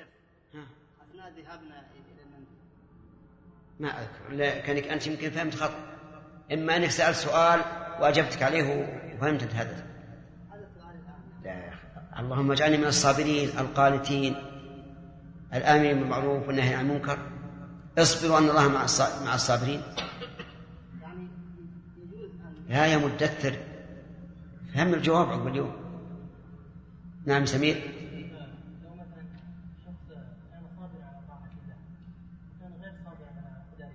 أثناء ذهابنا إلى المنزل. ما أذكر. لا كانك أنت يمكن فهمت خطأ إما أنك سألت سؤال وأجبتك عليه وفهمت هذا. لا يا أخي. اللهم اجعلني من الصابرين القانتين. الآمرين بالمعروف والنهي عن المنكر. اصبروا أن الله مع مع الصابرين. يعني لا يا مدثر. فهم الجواب عقب اليوم نعم سمير لو مثلا شخص كان صابرا على طاعة الله وكان غير صابرا على قدر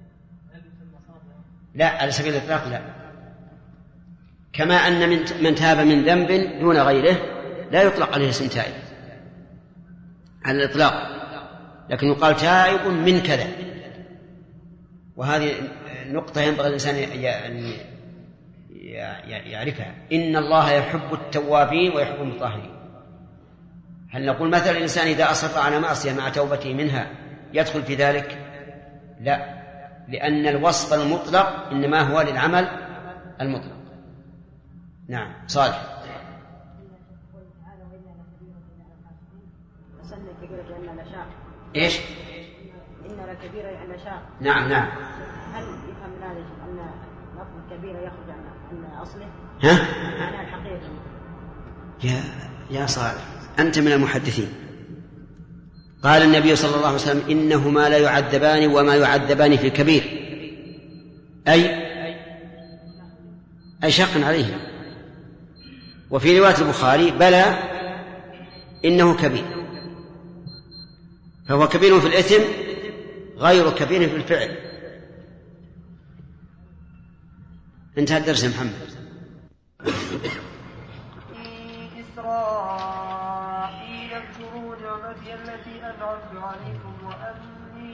هل يسمى صابرا؟ لا على سبيل الإطلاق لا. كما أن من من تاب من ذنب دون غيره لا يطلق عليه اسم تائب. على الإطلاق. لكن يقال تائب من كذا. وهذه نقطة ينبغي الإنسان أن يعرفها. إن الله يحب التوابين ويحب المطهرين. هل نقول مثلا الإنسان إذا أصر على معصية مع توبته منها يدخل في ذلك؟ لا. لأن الوصف المطلق إنما هو للعمل المطلق. نعم صالح. كبيرة إيش؟ إن كبيرة لأن نشاء. نعم نعم. هل يفهم من هذا أن لفظ الكبيرة يخرج عن عن أصله؟ ها؟ معناه الحقيقي. يا يا صالح أنت من المحدثين. قال النبي صلى الله عليه وسلم إنهما لا يعذبان وما يعذبان في كبير أي أي شق عليهما وفي رواية البخاري بلى إنه كبير. فهو كبير في الإثم غير كبير في الفعل. انتهى الدرس يا محمد.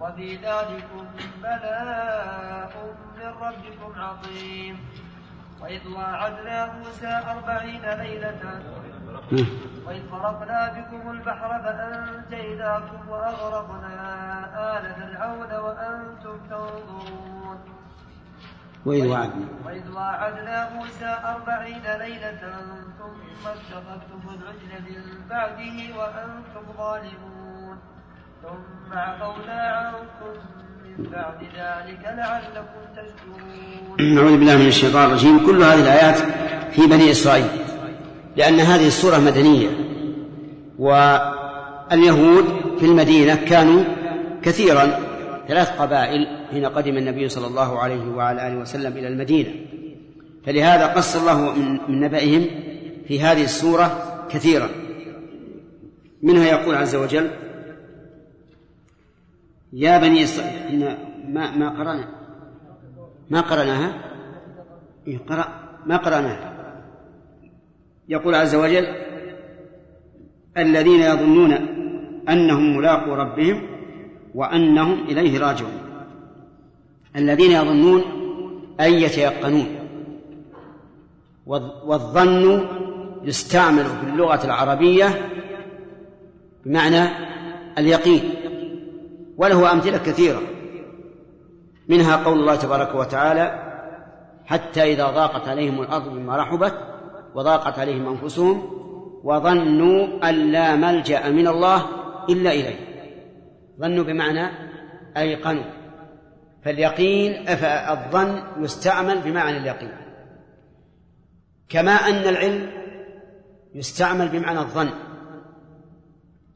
وفي ذلكم بلاء من ربكم عظيم. وإذ واعدنا موسى أربعين ليلة وإذ فرقنا بكم البحر فأنجيناكم وأغرقنا آل فرعون وأنتم تنظرون. وإذ وعدنا. وإذ واعدنا موسى أربعين ليلة ثم اتخذتم العجل من بعده وأنتم ظالمون. ثم عفونا عنكم من بعد ذلك لعلكم نعوذ بالله من الشيطان الرجيم. كل هذه الآيات في بني إسرائيل لأن هذه السورة مدنية واليهود في المدينة كانوا كثيرا ثلاث قبائل حين قدم النبي صلى الله عليه وعلى آله وسلم إلى المدينة. فلهذا قص الله من, من نبأهم في هذه السورة كثيرا. منها يقول عز وجل يا بني إسرائيل إن ما ما قرأنا. ما قرأناها؟ إيه قرأ ما قرأناها. يقول عز وجل الذين يظنون أنهم ملاقو ربهم وأنهم إليه راجعون. الذين يظنون أي يتيقنون. والظن يستعمل في اللغة العربية بمعنى اليقين. وله أمثلة كثيرة. منها قول الله تبارك وتعالى حتى إذا ضاقت عليهم الأرض بما رحبت وضاقت عليهم أنفسهم وظنوا أن لا ملجأ من الله إلا إليه. ظنوا بمعنى أيقنوا. فاليقين الظن يستعمل بمعنى اليقين. كما أن العلم يستعمل بمعنى الظن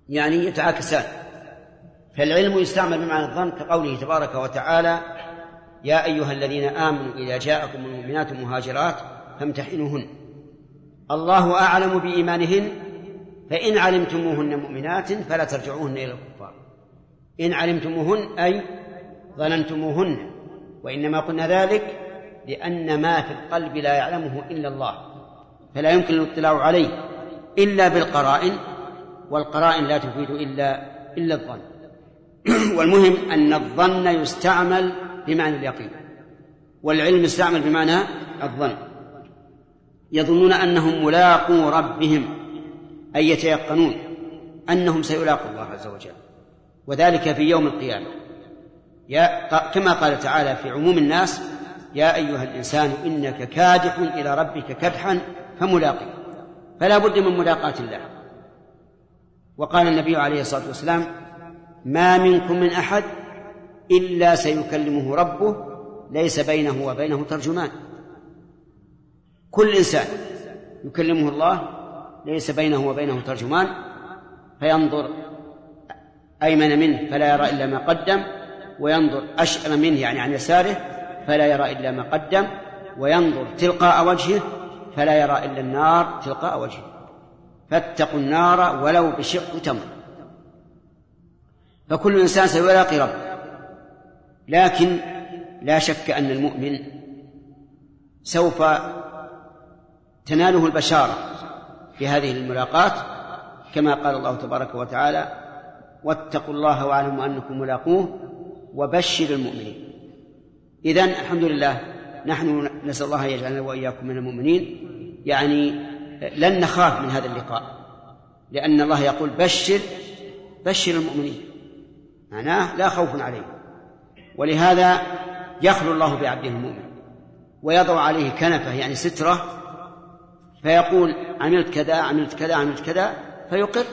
يعني يتعاكسان. فالعلم يستعمل بمعنى الظن كقوله تبارك وتعالى يا أيها الذين آمنوا إذا جاءكم المؤمنات مهاجرات فامتحنوهن. الله أعلم بإيمانهن فإن علمتموهن مؤمنات فلا ترجعوهن إلى الكفار. إن علمتموهن أي ظننتموهن وإنما قلنا ذلك لأن ما في القلب لا يعلمه إلا الله فلا يمكن الاطلاع عليه إلا بالقرائن والقرائن لا تفيد إلا إلا الظن. والمهم أن الظن يستعمل بمعنى اليقين والعلم يستعمل بمعنى الظن. يظنون أنهم ملاقو ربهم أي يتيقنون أنهم سيلاقوا الله عز وجل. وذلك في يوم القيامة. يا كما قال تعالى في عموم الناس يا أيها الإنسان إنك كادح إلى ربك كدحا فملاقي فلا بد من ملاقاة الله. وقال النبي عليه الصلاة والسلام ما منكم من أحد إلا سيكلمه ربه ليس بينه وبينه ترجمان. كل إنسان يكلمه الله ليس بينه وبينه ترجمان فينظر أيمن منه فلا يرى إلا ما قدم وينظر أشأم منه يعني عن يساره فلا يرى إلا ما قدم وينظر تلقاء وجهه فلا يرى إلا النار تلقاء وجهه. فاتقوا النار ولو بشق تمر. فكل إنسان سيلاقي ربه لكن لا شك أن المؤمن سوف تناله البشارة في هذه الملاقات كما قال الله تبارك وتعالى واتقوا الله واعلموا أنكم ملاقوه وبشر المؤمنين. إذن الحمد لله نحن نسأل الله أن يجعلنا وإياكم من المؤمنين. يعني لن نخاف من هذا اللقاء لأن الله يقول بشر بشر المؤمنين. معناه لا خوف عليهم ولهذا يخلو الله بعبده المؤمن. ويضع عليه كنفه يعني سترة فيقول عملت كذا عملت كذا عملت كذا فيقر.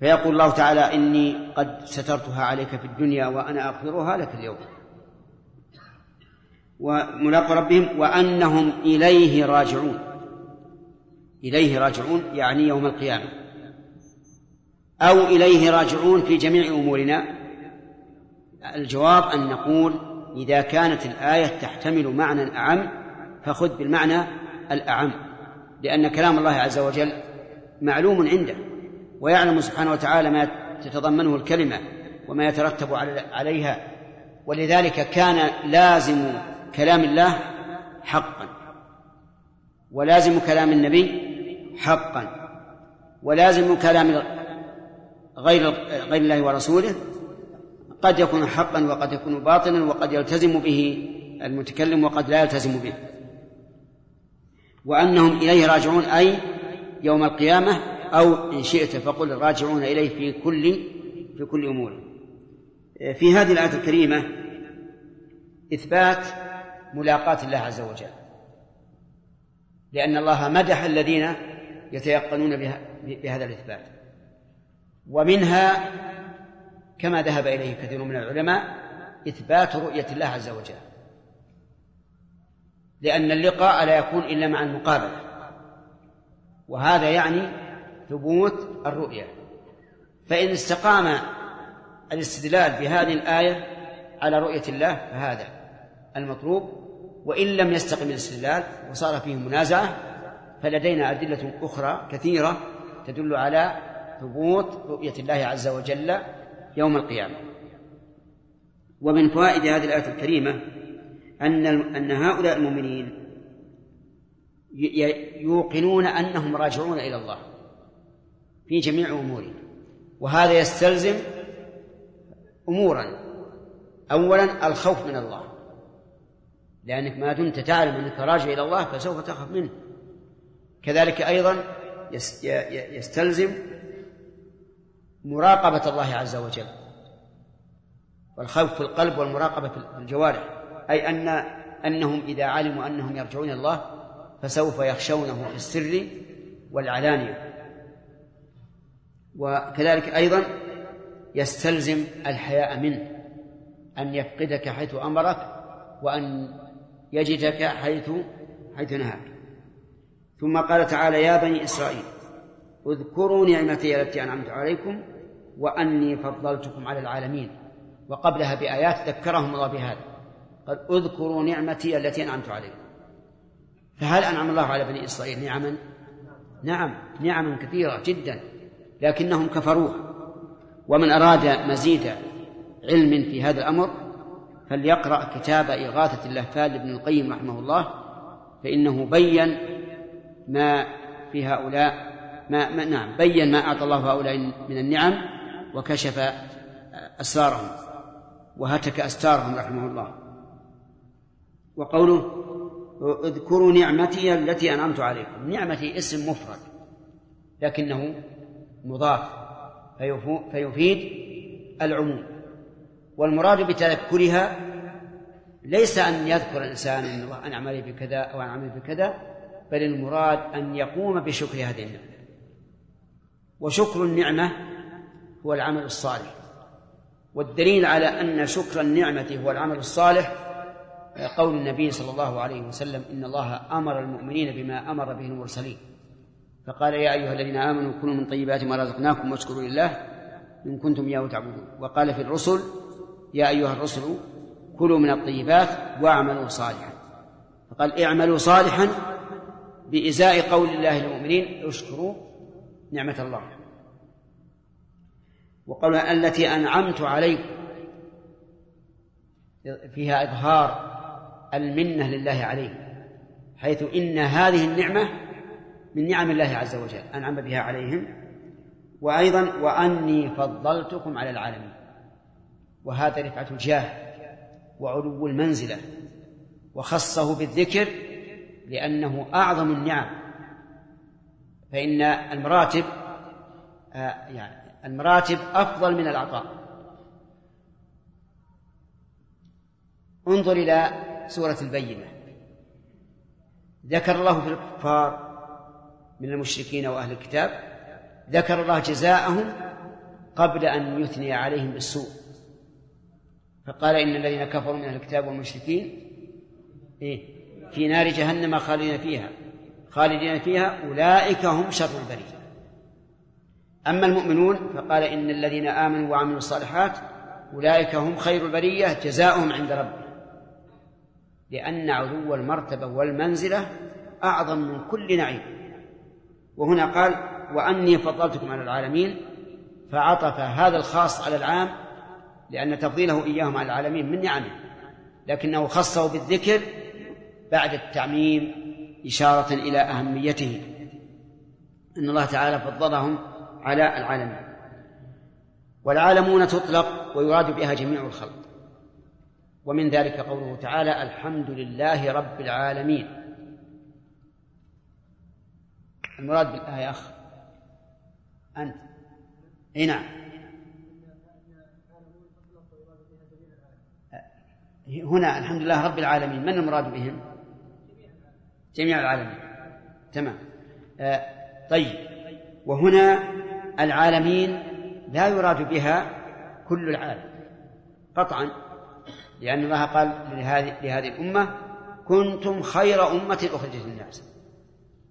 فيقول الله تعالى إني قد سترتها عليك في الدنيا وأنا أغفرها لك اليوم. وملاقى ربهم وأنهم إليه راجعون. إليه راجعون يعني يوم القيامة. أو إليه راجعون في جميع أمورنا. الجواب أن نقول إذا كانت الآية تحتمل معنى أعم فخذ بالمعنى الأعم لأن كلام الله عز وجل معلوم عنده ويعلم سبحانه وتعالى ما تتضمنه الكلمة وما يترتب عليها. ولذلك كان لازم كلام الله حقا. ولازم كلام النبي حقا. ولازم كلام غير غير الله ورسوله قد يكون حقا وقد يكون باطلا وقد يلتزم به المتكلم وقد لا يلتزم به. وأنهم إليه راجعون أي يوم القيامة أو إن شئت فقل راجعون إليه في كل في كل أمور. في هذه الآية الكريمة إثبات ملاقاة الله عز وجل. لأن الله مدح الذين يتيقنون بهذا الإثبات. ومنها كما ذهب إليه كثير من العلماء إثبات رؤية الله عز وجل. لأن اللقاء لا يكون إلا مع المقابلة وهذا يعني ثبوت الرؤية. فإن استقام الاستدلال بهذه الآية على رؤية الله فهذا المطلوب. وإن لم يستقم الاستدلال وصار فيه منازعة فلدينا أدلة أخرى كثيرة تدل على ثبوت رؤية الله عز وجل يوم القيامة. ومن فوائد هذه الآية الكريمة أن أن هؤلاء المؤمنين يوقنون أنهم راجعون إلى الله في جميع أمورهم. وهذا يستلزم أمورا. أولا الخوف من الله. لأنك ما دمت تعلم أنك راجع إلى الله فسوف تخاف منه. كذلك أيضا يستلزم مراقبة الله عز وجل. والخوف في القلب والمراقبة في الجوارح. أي أن أنهم إذا علموا أنهم يرجعون الله فسوف يخشونه في السر والعلانية. وكذلك أيضا يستلزم الحياء منه أن يفقدك حيث أمرك وأن يجدك حيث حيث نهاك. ثم قال تعالى يا بني إسرائيل اذكروا نعمتي التي أنعمت عليكم وأني فضلتكم على العالمين. وقبلها بآيات ذكرهم الله بهذا. قال اذكروا نعمتي التي أنعمت عليكم. فهل أنعم الله على بني إسرائيل نعما؟ نعم نعما كثيرة جدا لكنهم كفروها. ومن أراد مزيد علم في هذا الأمر فليقرأ كتاب إغاثة اللهفان لابن القيم رحمه الله فإنه بين ما في هؤلاء ما, ما نعم بين ما أعطى الله هؤلاء من النعم وكشف أسرارهم وهتك أستارهم رحمه الله. وقوله اذكروا نعمتي التي أنعمت عليكم. نعمتي اسم مفرد لكنه مضاف فيفيد العموم. والمراد بتذكرها ليس أن يذكر الإنسان أن الله أنعم عليه بكذا أو أنعم بكذا بل المراد أن يقوم بشكر هذه النعمة. وشكر النعمة هو العمل الصالح. والدليل على أن شكر النعمة هو العمل الصالح قول النبي صلى الله عليه وسلم إن الله أمر المؤمنين بما أمر به المرسلين. فقال يا أيها الذين آمنوا كلوا من طيبات ما رزقناكم واشكروا لله إن كنتم إياه تعبدون. وقال في الرسل يا أيها الرسل كلوا من الطيبات واعملوا صالحا. فقال اعملوا صالحا بإزاء قول الله للمؤمنين اشكروا نعمة الله. وقول التي أنعمت عليكم فيها إظهار المنة لله عليه حيث إن هذه النعمة من نعم الله عز وجل أنعم بها عليهم. وأيضا وأني فضلتكم على العالمين. وهذا رفعة الجاه وعلو المنزلة وخصه بالذكر لأنه أعظم النعم فإن المراتب آه، يعني المراتب أفضل من العطاء. انظر إلى سورة البينة. ذكر الله في الكفار من المشركين وأهل الكتاب ذكر الله جزاءهم قبل أن يثني عليهم بالسوء. فقال إن الذين كفروا من أهل الكتاب والمشركين إيه في نار جهنم خالدين فيها. خالدين فيها أولئك هم شر البرية. أما المؤمنون فقال إن الذين آمنوا وعملوا الصالحات أولئك هم خير البرية جزاؤهم عند ربهم. لأن علو المرتبة والمنزلة أعظم من كل نعيم. وهنا قال وأني فضلتكم على العالمين فعطف هذا الخاص على العام لأن تفضيله إياهم على العالمين من نعمه لكنه خصه بالذكر بعد التعميم إشارة إلى أهميته أن الله تعالى فضلهم على العالمين. والعالمون تطلق ويراد بها جميع الخلق. ومن ذلك قوله تعالى الحمد لله رب العالمين. المراد بالآية أخ. أنت. أي نعم. هنا الحمد لله رب العالمين. من المراد بهم؟ جميع العالمين. تمام. آه طيب. وهنا العالمين لا يراد بها كل العالم. قطعا. لأن الله قال لهذه لهذه الأمة كنتم خير أمة أخرجت للناس.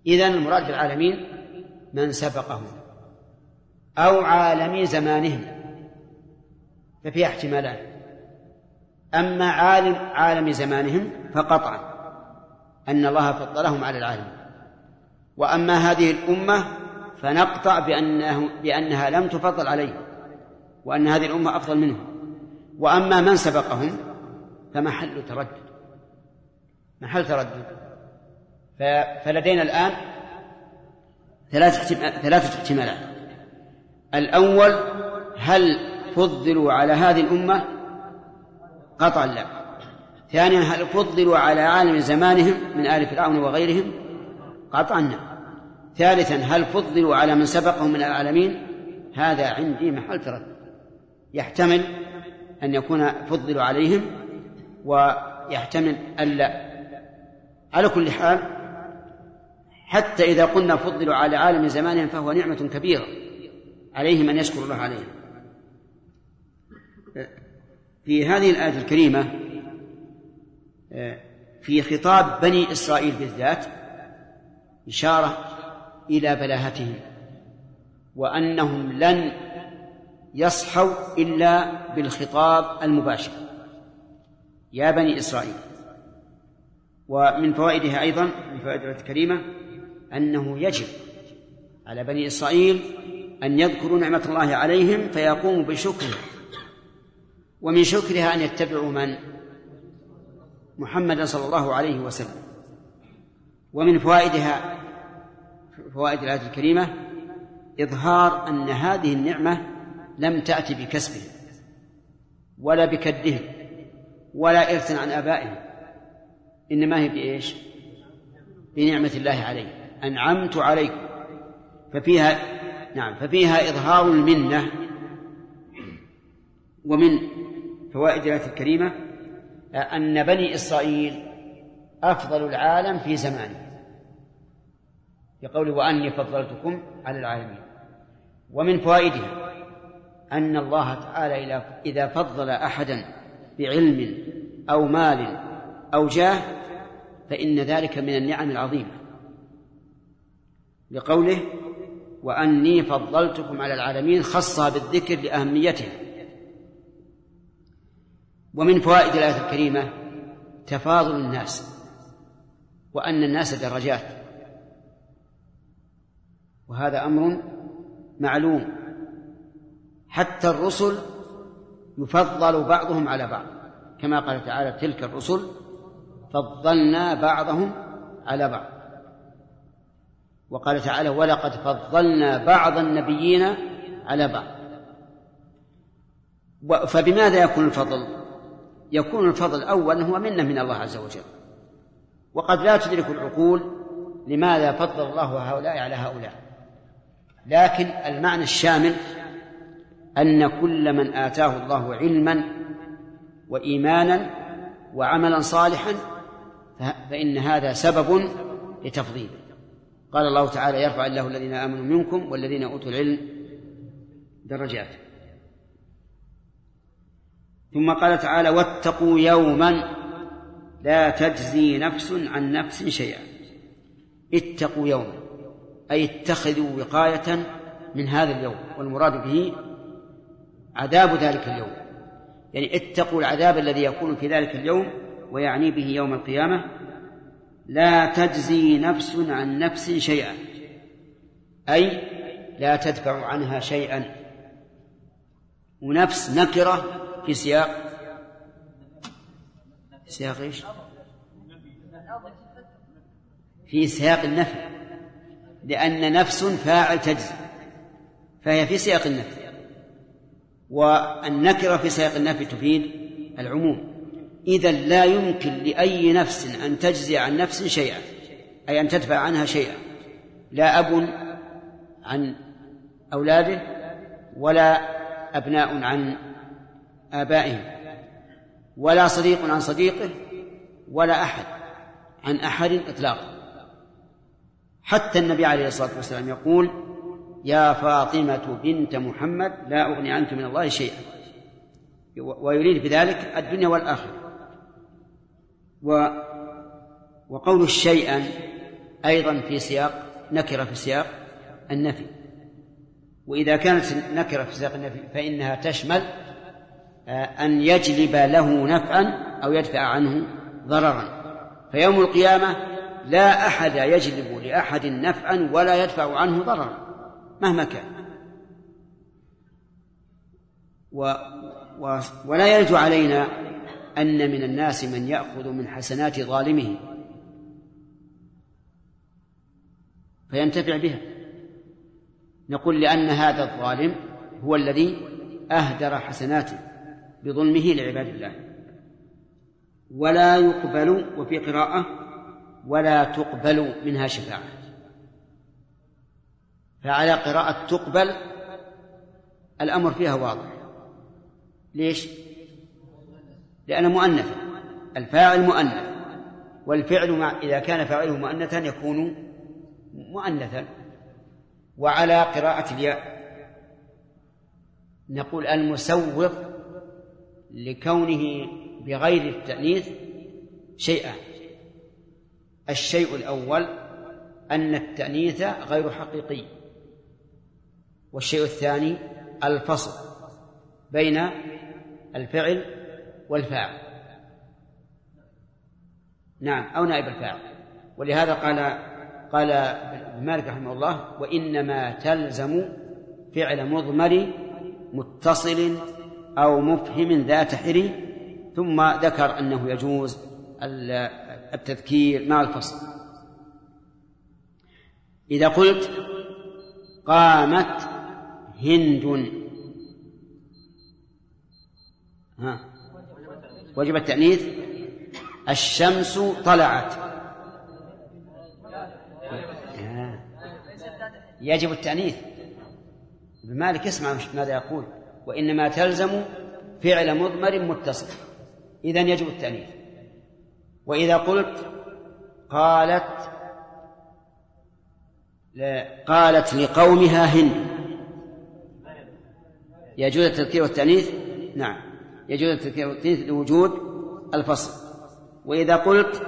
إذا المراد بالعالمين من سبقهم أو عالمي زمانهم. ففيها احتمالان. أما عالم عالم زمانهم فقطعا. أن الله فضلهم على العالم وأما هذه الأمة فنقطع بأنه بأنها لم تفضل عليه وأن هذه الأمة أفضل منهم وأما من سبقهم فمحل تردد محل تردد. فلدينا الآن ثلاث ثلاثة احتمالات. الأول هل فضلوا على هذه الأمة؟ قطعا لا. ثانيا هل فضلوا على عالم زمانهم من آل فرعون وغيرهم؟ قطعا نعم. ثالثا هل فضلوا على من سبقهم من العالمين؟ هذا عندي محل تردد يحتمل أن يكون فضلوا عليهم ويحتمل ألا على كل حال حتى إذا قلنا فضلوا على عالم زمانهم فهو نعمة كبيرة عليهم أن يشكروا الله عليها في هذه الآية الكريمة في خطاب بني إسرائيل بالذات إشارة إلى بلاهتهم وأنهم لن يصحوا إلا بالخطاب المباشر. يا بني إسرائيل. ومن فوائدها أيضا من فوائد الكريمة أنه يجب على بني إسرائيل أن يذكروا نعمة الله عليهم فيقوموا بشكرها ومن شكرها أن يتبعوا من محمدا صلى الله عليه وسلم. ومن فوائدها فوائد الآية الكريمة إظهار أن هذه النعمة لم تأتي بكسبهم ولا بكدهم ولا إرث عن آبائهم إنما هي بإيش؟ بنعمة الله عليه. أنعمت عليكم. ففيها نعم ففيها إظهار المنة. ومن فوائد الآية الكريمة أن بني إسرائيل أفضل العالم في زمانه. بقوله وأني فضلتكم على العالمين. ومن فوائدها أن الله تعالى إذا فضل أحدا بعلم أو مال أو جاه فإن ذلك من النعم العظيمة. لقوله وأني فضلتكم على العالمين خصها بالذكر لأهميتها. ومن فوائد الآية الكريمة تفاضل الناس وأن الناس درجات. وهذا أمر معلوم. حتى الرسل يفضل بعضهم على بعض. كما قال تعالى تلك الرسل فضلنا بعضهم على بعض. وقال تعالى ولقد فضلنا بعض النبيين على بعض. فبماذا يكون الفضل؟ يكون الفضل أولا هو منة من الله عز وجل. وقد لا تدرك العقول لماذا فضل الله هؤلاء على هؤلاء. لكن المعنى الشامل أن كل من آتاه الله علما وإيمانا وعملا صالحا فإن هذا سبب لتفضيله. قال الله تعالى يرفع الله الذين آمنوا منكم والذين أوتوا العلم درجات. ثم قال تعالى واتقوا يوما لا تجزي نفس عن نفس شيئا. اتقوا يوما أي اتخذوا وقاية من هذا اليوم والمراد به عذاب ذلك اليوم. يعني اتقوا العذاب الذي يكون في ذلك اليوم ويعني به يوم القيامة لا تجزي نفس عن نفس شيئا. أي لا تدفع عنها شيئا. ونفس نكرة في سياق سياق إيش؟ في سياق النفي. لأن نفس فاعل تجزي. فهي في سياق النفي. والنكرة في سياق النفي تفيد العموم. إذا لا يمكن لأي نفس أن تجزي عن نفس شيئا أي أن تدفع عنها شيئا. لا أب عن أولاده ولا أبناء عن آبائهم ولا صديق عن صديقه ولا أحد عن أحد إطلاقا. حتى النبي عليه الصلاة والسلام يقول يا فاطمة بنت محمد لا أغني عنك من الله شيئا. ويريد بذلك الدنيا والآخرة. و وقول شيئا أيضا في سياق نكرة في سياق النفي. وإذا كانت نكرة في سياق النفي فإنها تشمل أن يجلب له نفعا أو يدفع عنه ضررا. فيوم القيامة لا أحد يجلب لأحد نفعا ولا يدفع عنه ضررا مهما كان. و و ولا يرد علينا أن من الناس من يأخذ من حسنات ظالمه. فينتفع بها. نقول لأن هذا الظالم هو الذي أهدر حسناته. بظلمه لعباد الله. ولا يقبل وفي قراءة ولا تقبل منها شفاعة. فعلى قراءة تقبل الأمر فيها واضح. ليش؟ لأن مؤنث الفاعل مؤنث والفعل مع إذا كان فاعله مؤنثا يكون مؤنثا. وعلى قراءة الياء نقول المسوق لكونه بغير التأنيث شيئان الشيء الأول أن التأنيث غير حقيقي والشيء الثاني الفصل بين الفعل والفاعل. نعم أو نائب الفاعل. ولهذا قال قال مالك رحمه الله وإنما تلزم فعل مضمر متصل أو مفهم ذات حري ثم ذكر أنه يجوز التذكير مع الفصل؟ إذا قلت قامت هند. ها؟ وجب التأنيث؟ الشمس طلعت. يجب التأنيث. ابن مالك اسمع ماذا يقول. وإنما تلزم فعل مضمر متصل. إذا يجب التأنيث. وإذا قلت قالت قالت لقومها هند يجوز التذكير والتأنيث؟ نعم. يجوز التذكير والتأنيث لوجود الفصل. وإذا قلت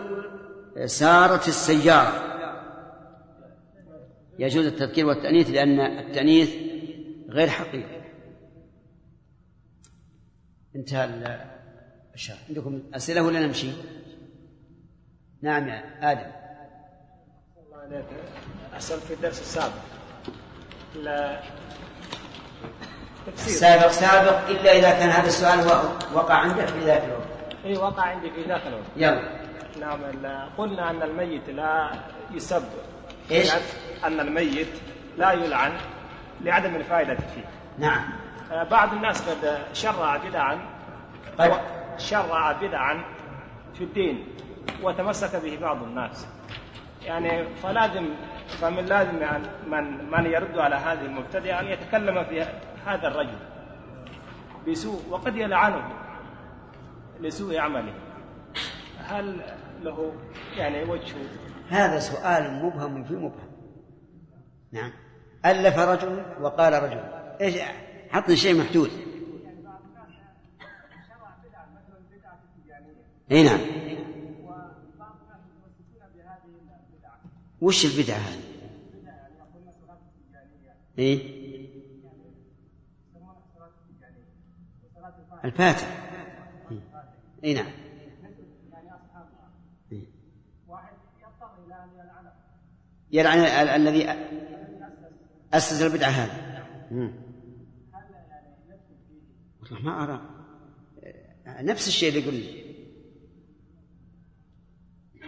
سارت السيارة يجوز التذكير والتأنيث لأن التأنيث غير حقيقي. انتهى الشرح. عندكم أسئلة ولا نمشي؟ نعم يا آدم. الله أسأل في الدرس السابق. لا. تفسير. سابق سابق إلا إذا كان هذا السؤال وقع عندك في ذاك الوقت. إي وقع عندي في ذاك الوقت. يلا. نعم قلنا أن الميت لا يسب. إيش؟ أن الميت لا يلعن لعدم الفائدة فيه. نعم. بعض الناس قد شرع بدعا طيب. شرع بدعا في الدين وتمسك به بعض الناس. يعني فلازم فمن لازم يعني من من يرد على هذه المبتدئة أن يتكلم في هذا الرجل بسوء وقد يلعنه لسوء عمله. هل له يعني وجه؟ هذا سؤال مبهم في مبهم. نعم. ألف رجل وقال رجل إيش حطني شيء محدود. إي نعم. وش البدعة هذه؟ إي. الفاتح. إي نعم. إيه. يلعن ال- الذي أسس البدعة هذه. ما أرى. نفس الشيء اللي يقول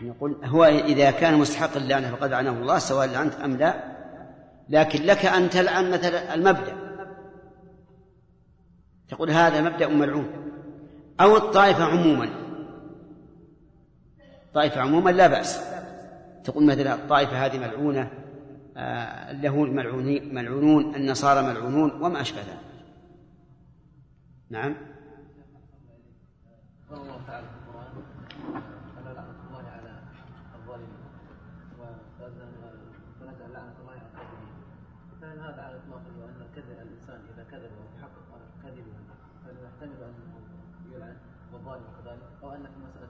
نقول هو إذا كان مستحق اللعنة فقد لعنه الله سواء لعنت أم لا. لكن لك أن تلعن مثلا المبدأ. تقول هذا مبدأ ملعون. أو الطائفة عموما. طائفة عموما لا بأس. تقول مثلا الطائفة هذه ملعونة آه، اليهود ملعونون النصارى ملعونون وما أشبه ذلك. نعم. قال الله تعالى في القرآن ألا لعنة الله على الظالمين ونزل لعنة الله على الكاذبين فهل هذا على الإطلاق أن الكذب الإنسان إذا كذب كذبه يحتمل أنه يلعن والظالم كذلك أو أن في مسألة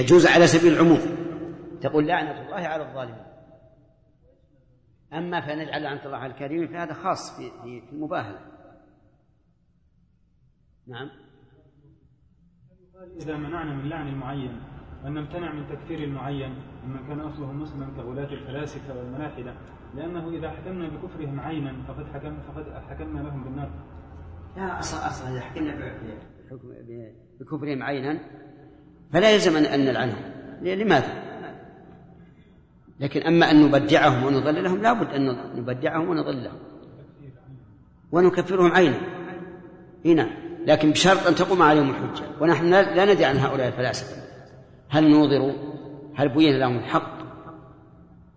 يجوز على سبيل العموم. تقول لعنة الله على الظالمين. أما فنجعل لعنة الله على الكريم فهذا خاص في المباهلة. نعم. إذا منعنا من لعن المعين أن نمتنع من تكفير المعين ممن كان أصله مسلما كغلاة الفلاسفة والملاحدة لأنه إذا حكمنا بكفرهم عينا فقد حكم فقد حكمنا لهم بالنار. لا أصلا أصلا إذا حكمنا بحكم- بكفرهم عينا فلا يلزم أن أن نلعنهم. لماذا؟ لكن أما أن نبدعهم ونضللهم لابد أن نبدعهم ونضللهم ونكفرهم عينا. هنا لكن بشرط أن تقوم عليهم الحجة. ونحن لا ندري عن هؤلاء الفلاسفة. هل نوظروا هل بين لهم الحق؟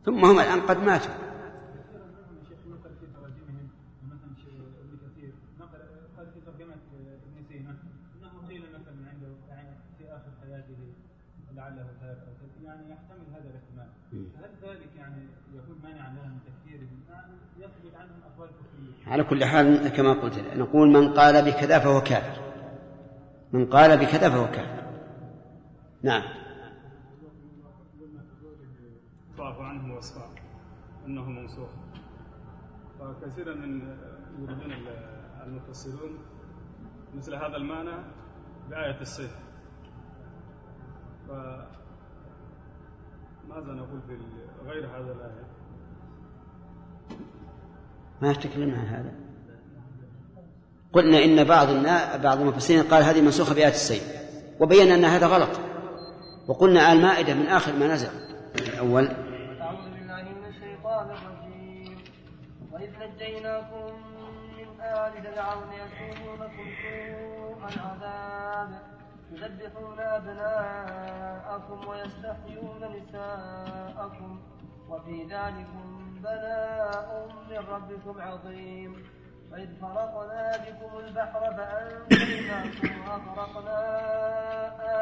ثم هم الآن قد ماتوا الشيخ نقل في تراجمهم مثلا الشيخ ابن كثير نقل قال في ترجمة ابن سينا أنه قيل مثلا عنده يعني في آخر حياته لعله تاب أو كذا، يعني يحتمل هذا الاحتمال هل ذلك يعني يكون مانعا لهم من تكفيرهم؟ يعني يثبت عنهم أقوال كفرية على كل حال كما قلت نقول من قال بكذا فهو كافر. من قال بكذا فهو كافر. نعم. ضعف عنه وصفاء أنه منسوخ وكثيرا من يريدون المفسرون مثل هذا المعنى بآية السيف. فماذا نقول في غير هذا الآية؟ ما تكلمنا عن هذا؟ قلنا إن بعض. بعض المفسرين قال هذه منسوخة بآية السيف وبينا أن هذا غلط. وقلنا المائده من آخر ما نزل. أعوذ بالله من الشيطان الرجيم. وإذ نجيناكم من آل فرعون يسومونكم سوء العذاب يذبحون أبناءكم ويستحيون نساءكم. وفي ذلكم بلاء من ربكم عظيم. وإذ فرقنا بكم البحر فأنجيناكم وأغرقنا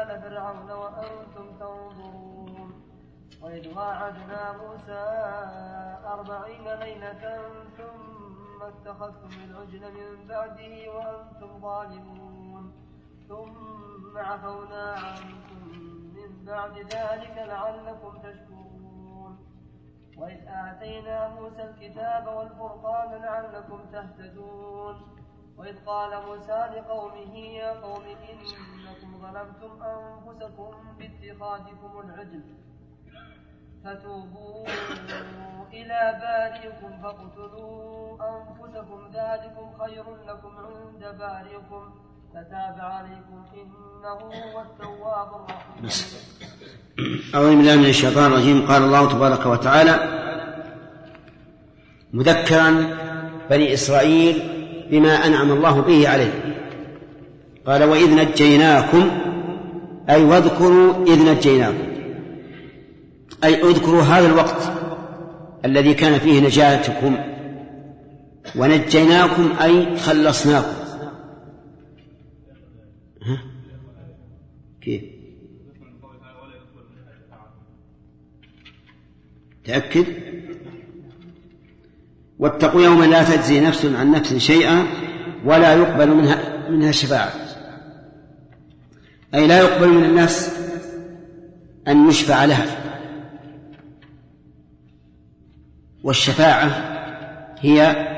آل فرعون وأنتم تنظرون. وإذ واعدنا موسى أربعين ليلة ثم اتخذتم العجل من بعده وأنتم ظالمون. ثم عفونا عنكم من بعد ذلك لعلكم تشكرون. وإذ آتينا موسى الكتاب والفرقان لعلكم تهتدون. وإذ قال موسى لقومه يا قوم إنكم ظلمتم أنفسكم باتخاذكم العجل. فتوبوا إلى بارئكم فاقتلوا أنفسكم ذلكم خير لكم عند بارئكم. فتاب عليكم إنه هو التواب الرحيم. أعوذ بالله من الشيطان الرجيم. قال الله تبارك وتعالى مذكرا بني إسرائيل بما أنعم الله به عليه قال وإذ نجيناكم أي واذكروا إذ نجيناكم. أي اذكروا هذا الوقت الذي كان فيه نجاتكم. ونجيناكم أي خلصناكم. كيف؟ تأكد؟ واتقوا يوما لا تجزي نفس عن نفس شيئا ولا يقبل منها منها شفاعة. أي لا يقبل من النفس أن يشفع لها. والشفاعة هي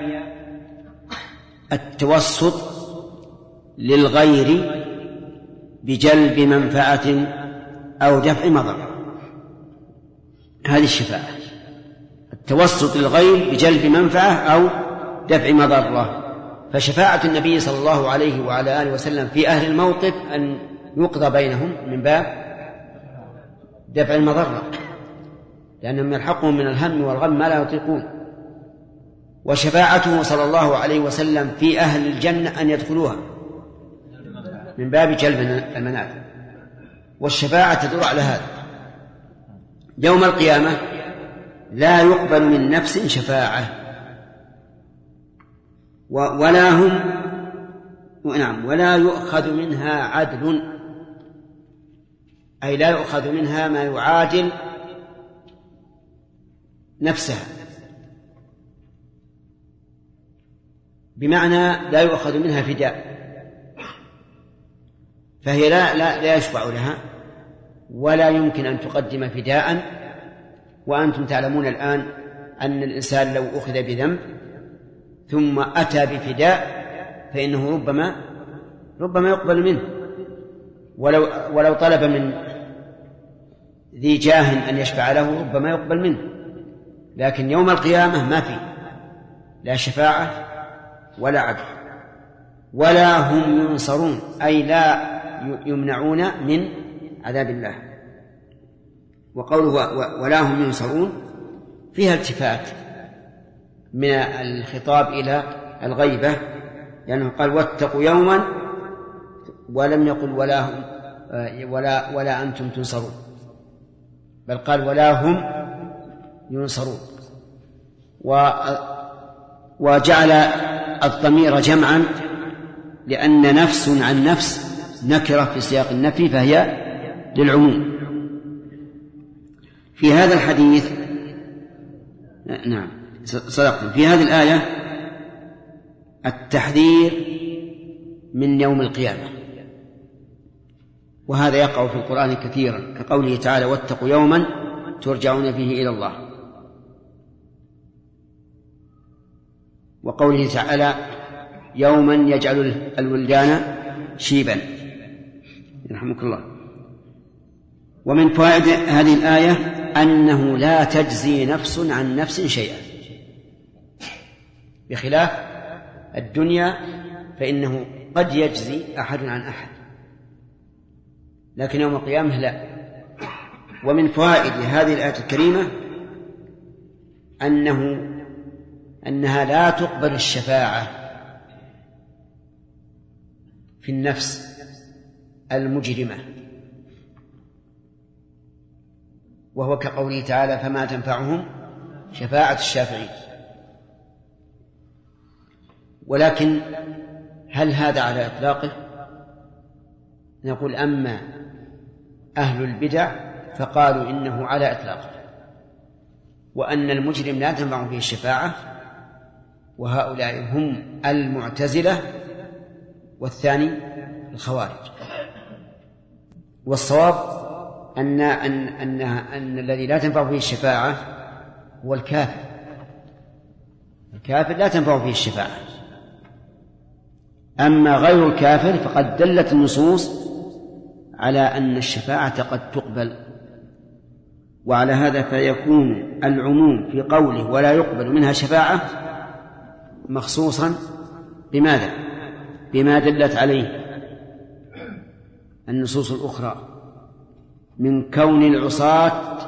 التوسط للغير بجلب منفعة أو دفع مضرة هذه الشفاعة التوسط للغير بجلب منفعة أو دفع مضرة فشفاعة النبي صلى الله عليه وعلى آله وسلم في أهل الموقف أن يقضى بينهم من باب دفع المضرة لأنهم يلحقهم من الهم والغم ما لا يطيقون. وشفاعته صلى الله عليه وسلم في أهل الجنة أن يدخلوها. من باب جلب المنافع. والشفاعة تدور على هذا. يوم القيامة لا يقبل من نفس شفاعة. ولا هم نعم ولا يؤخذ منها عدل. أي لا يؤخذ منها ما يعادل نفسها. بمعنى لا يؤخذ منها فداء. فهي لا لا لا يشفع لها ولا يمكن أن تقدم فداء. وأنتم تعلمون الآن أن الإنسان لو أخذ بذنب ثم أتى بفداء فإنه ربما ربما يقبل منه. ولو ولو طلب من ذي جاه أن يشفع له ربما يقبل منه. لكن يوم القيامة ما في لا شفاعة ولا عدل ولا هم ينصرون أي لا يمنعون من عذاب الله. وقوله ولا هم ينصرون فيها التفات من الخطاب إلى الغيبة لأنه قال واتقوا يوما ولم يقل ولا هم ولا ولا أنتم تنصرون. بل قال ولا هم ينصرون. و وجعل الضمير جمعا لأن نفس عن نفس نكرة في سياق النفي فهي للعموم. في هذا الحديث نعم صدقتم. في هذه الآية التحذير من يوم القيامة. وهذا يقع في القرآن كثيرا كقوله تعالى واتقوا يوما ترجعون فيه إلى الله وقوله تعالى يوما يجعل الولدان شيبا يرحمك الله. ومن فوائد هذه الآية أنه لا تجزي نفس عن نفس شيئا. بخلاف الدنيا فإنه قد يجزي أحد عن أحد. لكن يوم القيامة لا. ومن فوائد هذه الآية الكريمة أنه أنها لا تقبل الشفاعة في النفس. المجرمة. وهو كقوله تعالى فما تنفعهم شفاعة الشافعين ولكن هل هذا على إطلاقه؟ نقول أما أهل البدع فقالوا إنه على إطلاقه. وأن المجرم لا تنفع فيه الشفاعة وهؤلاء هم المعتزلة والثاني الخوارج. والصواب أن أن أن أن الذي لا تنفع فيه الشفاعة هو الكافر. الكافر لا تنفع فيه الشفاعة. أما غير الكافر فقد دلت النصوص على أن الشفاعة قد تقبل. وعلى هذا فيكون العموم في قوله ولا يقبل منها شفاعة مخصوصا بماذا؟ بما دلت عليه. النصوص الأخرى من كون العصاة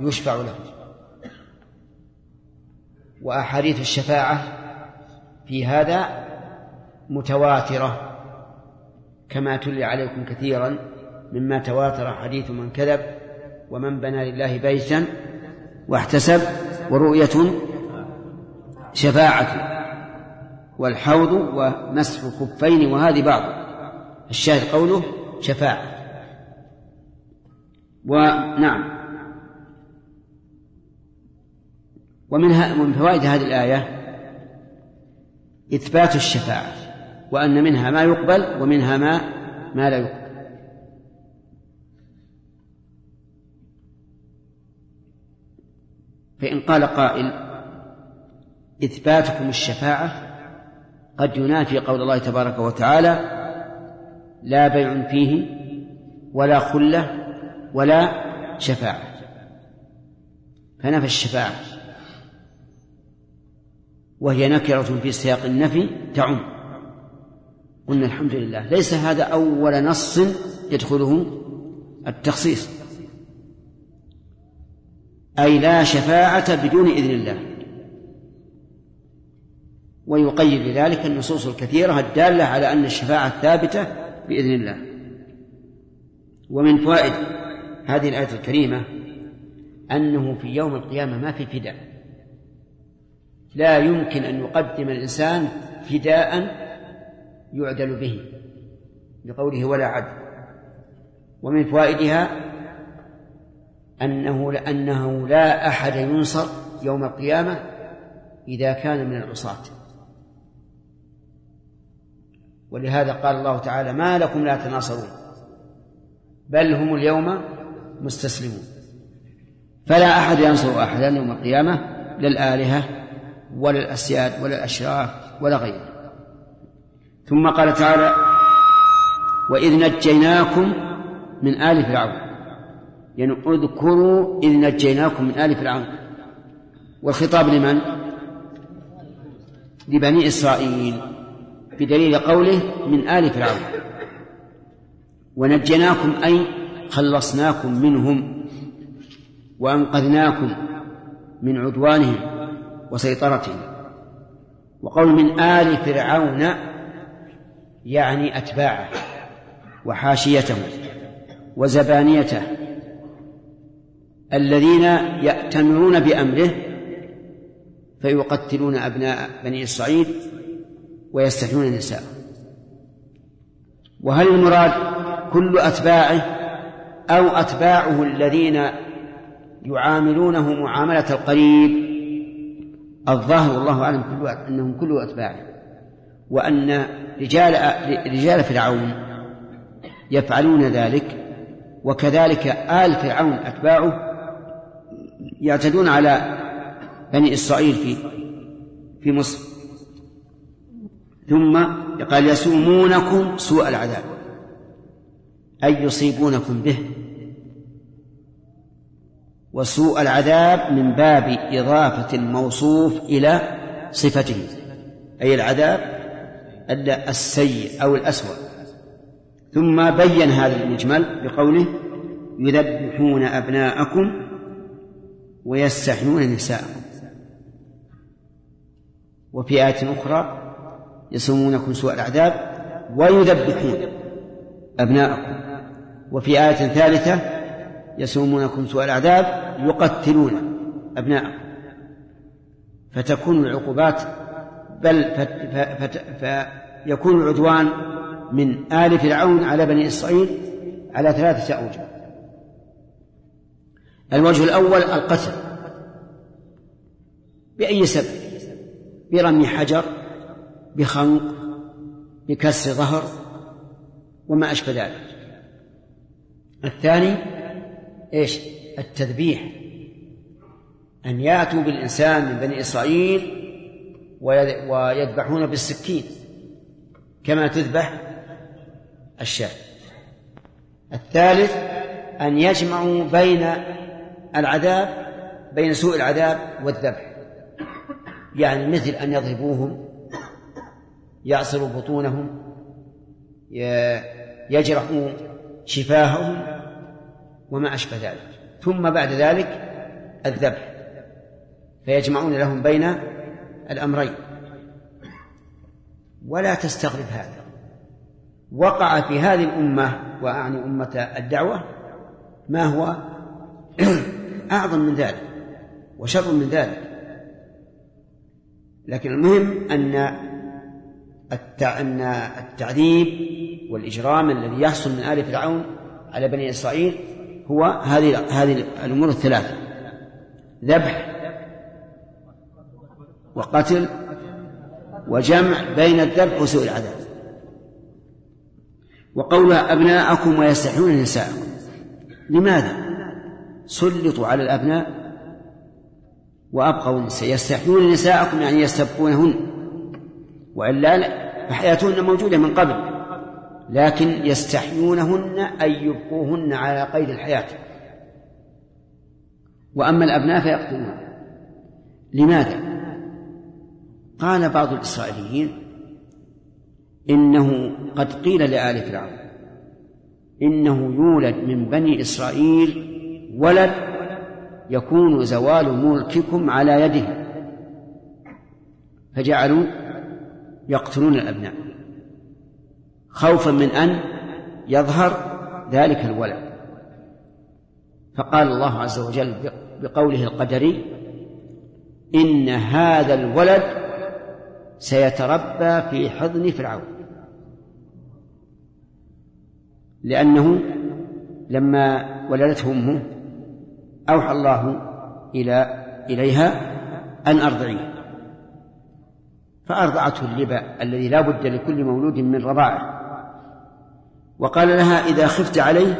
يشفع لهم وأحاديث الشفاعة في هذا متواترة كما تلي عليكم كثيرا مما تواتر حديث من كذب ومن بنى لله بيتا واحتسب ورؤية شفاعة والحوض ومسح الخفين وهذه بعض. الشاهد قوله شفاعة. ونعم ومنها من فوائد هذه الآية إثبات الشفاعة وأن منها ما يقبل ومنها ما ما لا يقبل. فإن قال قائل إثباتكم الشفاعة قد ينافي قول الله تبارك وتعالى لا بيع فيه ولا خلة ولا شفاعة. فنفى الشفاعة. وهي نكرة في سياق النفي تعم. قلنا الحمد لله. ليس هذا أول نص يدخله التخصيص. أي لا شفاعة بدون إذن الله. ويقيد بذلك النصوص الكثيرة الدالة على أن الشفاعة ثابتة بإذن الله. ومن فوائد هذه الآية الكريمة أنه في يوم القيامة ما في فداء. لا يمكن أن يقدم الإنسان فداء يعدل به بقوله ولا عدل. ومن فوائدها أنه لأنه لا أحد ينصر يوم القيامة إذا كان من العصاة. ولهذا قال الله تعالى ما لكم لا تناصرون بل هم اليوم مستسلمون. فلا أحد ينصر أحدا يوم القيامة لا الآلهة ولا الأسياد ولا الأشراف ولا غيره. ثم قال تعالى وإذ نجيناكم من آل فرعون. يعني اذكروا إذ نجيناكم من آل فرعون. والخطاب لمن؟ لبني إسرائيل. بدليل قوله من آل فرعون. ونجيناكم أي خلصناكم منهم وأنقذناكم من عدوانهم وسيطرتهم. وقول من آل فرعون يعني أتباعه وحاشيته وزبانيته الذين يأتمرون بأمره فيقتلون أبناء بني إسرائيل ويستحيون النساء. وهل المراد كل أتباعه أو أتباعه الذين يعاملونه معاملة القريب؟ الظاهر والله أعلم كل أنهم كل أتباعه وأن رجال رجال فرعون يفعلون ذلك وكذلك آل فرعون أتباعه يعتدون على بني إسرائيل في في مصر. ثم قال يسومونكم سوء العذاب أي يصيبونكم به. وسوء العذاب من باب إضافة الموصوف إلى صفته أي العذاب السيء أو الأسوأ. ثم بين هذا المجمل بقوله يذبحون أبناءكم ويستحيون نساءكم. وفي آية أخرى يصومونكم سوء العذاب ويذبحون أبناءكم. وفي آية ثالثة يسومونكم سوء العذاب يقتلون أبناءكم. فتكون العقوبات بل فيكون العدوان من آل فرعون على بني إسرائيل على ثلاثة أوجه. الوجه الأول القتل بأي سبب؟ برمي حجر بخنق بكسر ظهر وما أشبه ذلك. الثاني إيش؟ التذبيح. أن يأتوا بالإنسان من بني إسرائيل ويذبحون بالسكين كما تذبح الشاة. الثالث أن يجمعوا بين العذاب بين سوء العذاب والذبح. يعني مثل أن يضربوهم يعصروا بطونهم يجرحوا شفاههم وما أشبه ذلك. ثم بعد ذلك الذبح فيجمعون لهم بين الأمرين. ولا تستغرب هذا. وقع في هذه الأمة وأعني أمة الدعوة ما هو؟ أعظم من ذلك وشر من ذلك. لكن المهم أن أن التعذيب والإجرام الذي يحصل من آل فرعون على بني إسرائيل هو هذه هذه الأمور الثلاثة. ذبح وقتل وجمع بين الذبح وسوء العذاب. وقولها أبناءكم ويستحيون نساءكم. لماذا؟ سلطوا على الأبناء وأبقوا النساء. يستحيون نساءكم يعني يستبقونهن. وإلا فحياتهن موجودة من قبل لكن يستحيونهن أن يبقوهن على قيد الحياة. وأما الأبناء فيقتلون. لماذا؟ قال بعض الإسرائيليين إنه قد قيل لآل فرعون إنه يولد من بني إسرائيل ولد يكون زوال ملككم على يده. فجعلوا يقتلون الأبناء. خوفا من أن يظهر ذلك الولد. فقال الله عز وجل بقوله القدري إن هذا الولد سيتربى في حضن فرعون. لأنه لما ولدته أمه أوحى الله إلى إليها أن أرضعيه. فأرضعته اللبا الذي لا بد لكل مولود من رضاعه. وقال لها إذا خفت عليه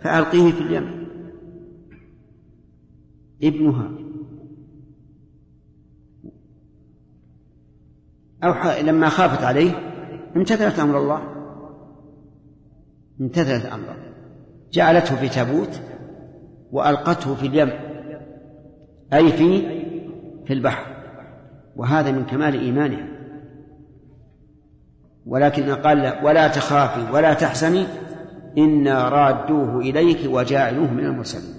فألقيه في اليم. ابنها. أوحى لما خافت عليه امتثلت أمر الله. امتثلت أمره جعلته في تابوت وألقته في اليم. أي في في البحر. وهذا من كمال إيمانها. ولكن قال ولا تخافي ولا تحزني إنا رادوه إليك وجاعلوه من المرسلين.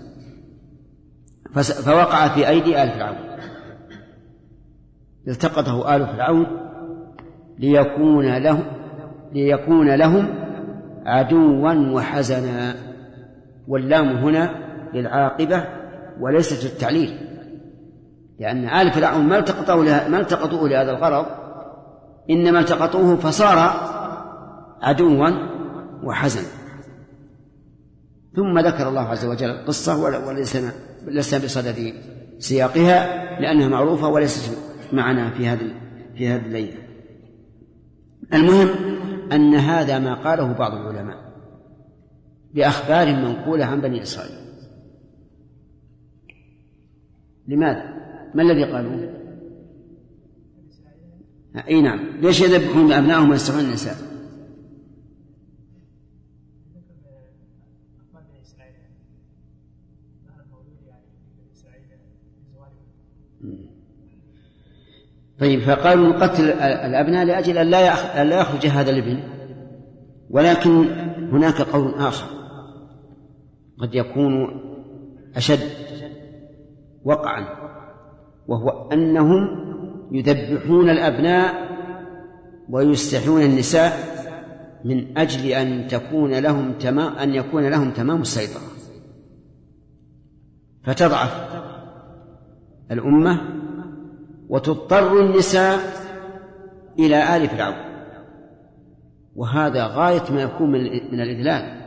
فوقع في أيدي آل فرعون. التقطه آل فرعون ليكون لهم ليكون لهم عدوا وحزنا. واللام هنا للعاقبة وليست للتعليل. لأن آل فرعون ما التقطوه ما التقطوه لهذا الغرض إنما التقطوه فصار عدوا وحزنا ثم ذكر الله عز وجل القصة وليس لسنا بصدد سياقها لأنها معروفة وليست معنا في هذه في هذه الليلة. المهم أن هذا ما قاله بعض العلماء بأخبار منقولة عن بني إسرائيل. لماذا؟ ما الذي قالوه؟ أي نعم ليش يذبحون أبنائهم ويستحون النساء؟ طيب فقالوا نقتل الأبناء لأجل أن لا يخرج هذا الابن ولكن هناك قول آخر قد يكون أشد وقعا وهو أنهم يذبحون الأبناء ويستحيون النساء من أجل أن تكون لهم تمام أن يكون لهم تمام السيطرة. فتضعف الأمة وتضطر النساء إلى آل فرعون. وهذا غاية ما يكون من الإذلال.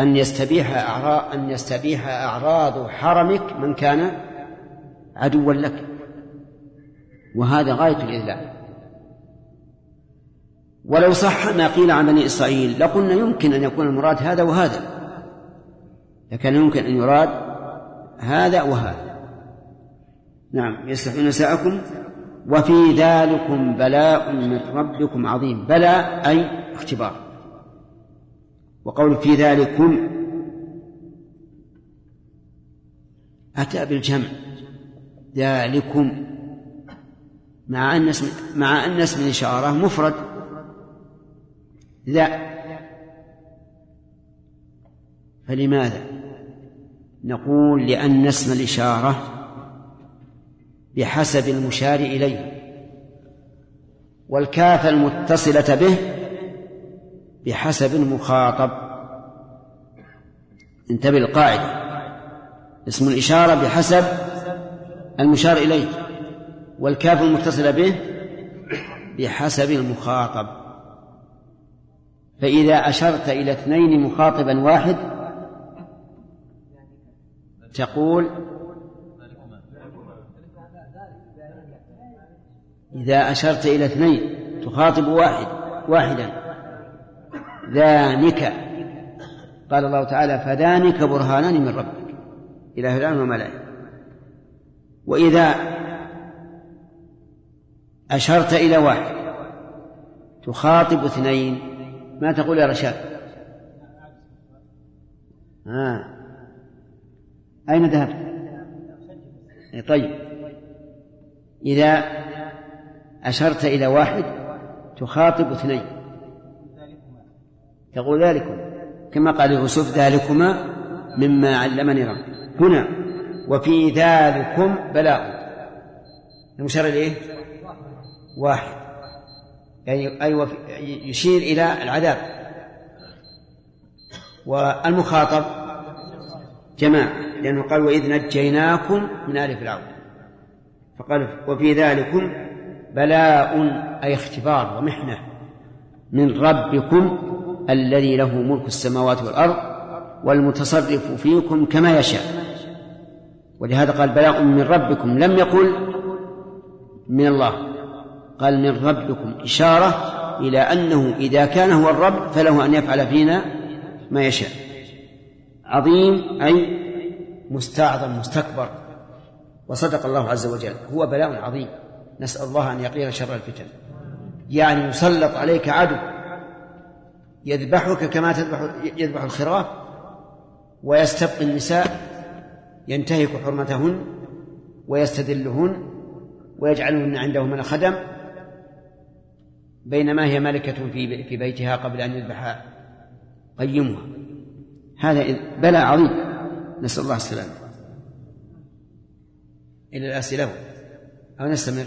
أن يستبيح أعراض أن يستبيح أعراض حرمك من كان عدوا لك. وهذا غاية الإذلال ولو صح ما قيل عن بني إسرائيل لقلنا يمكن أن يكون المراد هذا وهذا. لكان يمكن أن يراد هذا وهذا. نعم يستحيون نساءكم. وفي ذلكم بلاء من ربكم عظيم. بلاء أي اختبار. وقول في ذلكم أتى بالجمع. ذلكم. مع أن اسم مع أن اسم الإشارة مفرد. لا فلماذا؟ نقول لأن اسم الإشارة بحسب المشار إليه. والكاف المتصلة به بحسب المخاطب. انتبه القاعدة. اسم الإشارة بحسب المشار إليه والكاف المتصلة به بحسب المخاطب. فإذا أشرت إلى اثنين مخاطبا واحد تقول إذا أشرت إلى اثنين تخاطب واحد واحدا. ذانك قال الله تعالى فذانك برهانان من ربك إلى فرعون وملائكة وإذا أشرت إلى واحد تخاطب اثنين ما تقول يا رشاد؟ آه. أين ذهبت؟ طيب. إذا أشرت إلى واحد تخاطب اثنين. تقول ذلكم كما قال يوسف ذلكما مما علمني ربي. هنا وفي ذلكم بلاء. المشار إليه واحد. يعني أي يشير إلى العذاب. والمخاطب جماعة لأنه قال وإذ نجيناكم من آل فرعون. فقال وفي ذلكم بلاء أي اختبار ومحنة من ربكم الذي له ملك السماوات والأرض والمتصرف فيكم كما يشاء. ولهذا قال بلاء من ربكم. لم يقل من الله. قال من ربكم. إشارة إلى أنه إذا كان هو الرب فله أن يفعل فينا ما يشاء. عظيم أي مستعظم مستكبر. وصدق الله عز وجل. هو بلاء عظيم. نسأل الله أن يقينا شر الفتن. يعني يسلط عليك عدو يذبحك كما تذبح يذبح الخراف ويستبقي النساء ينتهك حرمتهن ويستدلهن ويجعلهن عنده من الخدم بينما هي ملكة في في بيتها قبل أن يذبح قيمها. هذا بلاء عظيم. نسأل الله السلامة. إلى الأسئلة أو نستمر.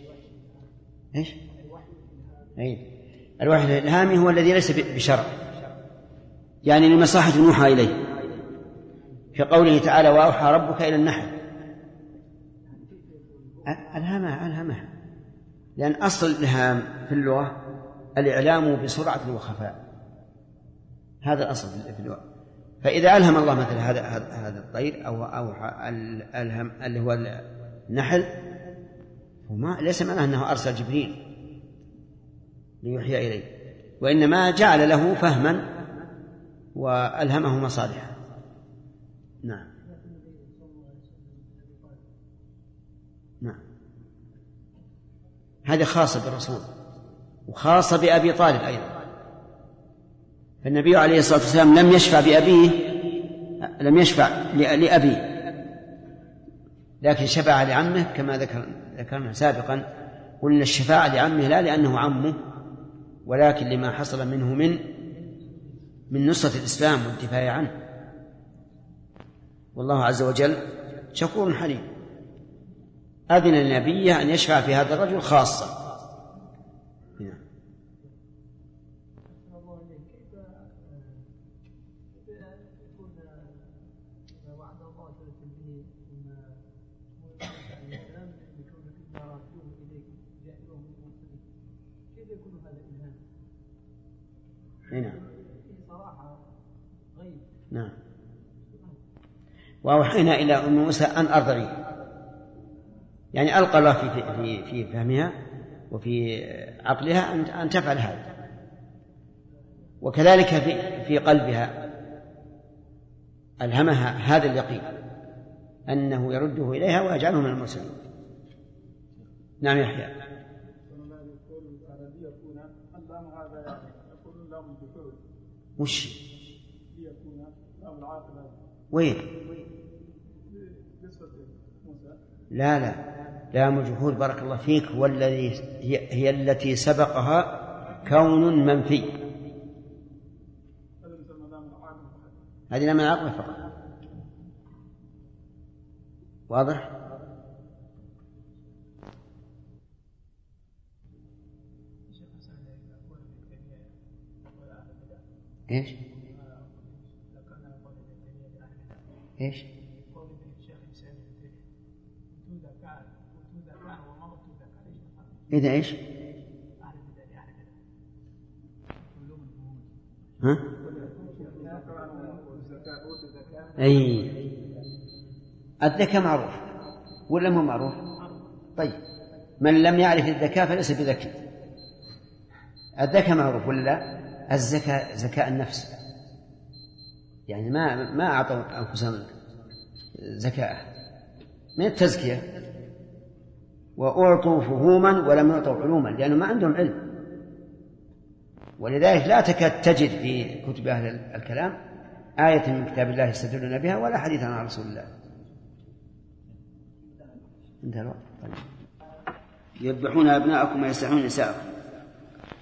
إيش؟ اي الوحي الالهامي هو الذي ليس بشرع. يعني لمصلحة يوحى إليه. في قوله تعالى وأوحى ربك إلى النحل. ألهمها ألهمها لأن أصل الإلهام في اللغة الإعلام بسرعة وخفاء. هذا الأصل في اللغة. فإذا ألهم الله مثل هذا هذا الطير أو أو ألهم اللي هو النحل وما ليس معناه أنه أرسل جبريل ليوحي إليه وإنما جعل له فهما وألهمه مصالحه نعم. نعم. هذه خاصة بالرسول وخاصة بأبي طالب أيضا. فالنبي عليه الصلاة والسلام لم يشفع بأبيه لم يشفع لأبيه. لكن شفع لعمه كما ذكر ذكرنا سابقا. قلنا الشفاعة لعمه لا لأنه عمه ولكن لما حصل منه من من نصرة الإسلام والدفاع عنه. والله عز وجل شكور حليم. أذن لنبيه أن يشفع في هذا الرجل خاصة نعم. نعم. وأوحينا إلى أم موسى أن أرضعيه يعني ألقى الله في في في فهمها وفي عقلها أن أن تفعل هذا. وكذلك في في قلبها ألهمها هذا اليقين أنه يرده إليها ويجعله من المرسلين. نعم يحيى. وش؟ وين؟ لا لا. لام الجحود بارك الله فيك. هو الذي هي, التي سبقها كون منفي. هذه لام العاقبة فقط. واضح؟ إيش؟ إيش؟ إذا إيش؟ ها؟ أي الذكاء معروف ولا مو معروف؟ طيب من لم يعرف الذكاء فليس بذكي الذكاء معروف ولا لا؟ الزكاة زكاء النفس. يعني ما ما أعطوا أنفسهم زكاة من التزكية. وأعطوا فهوما ولم يعطوا علوما لأنه ما عندهم علم. ولذلك لا تكاد تجد في كتب أهل الكلام آية من كتاب الله يستدلون بها ولا حديثا عن رسول الله. انتهى الوقت. يذبحون أبناءكم ويستحيون نساءكم.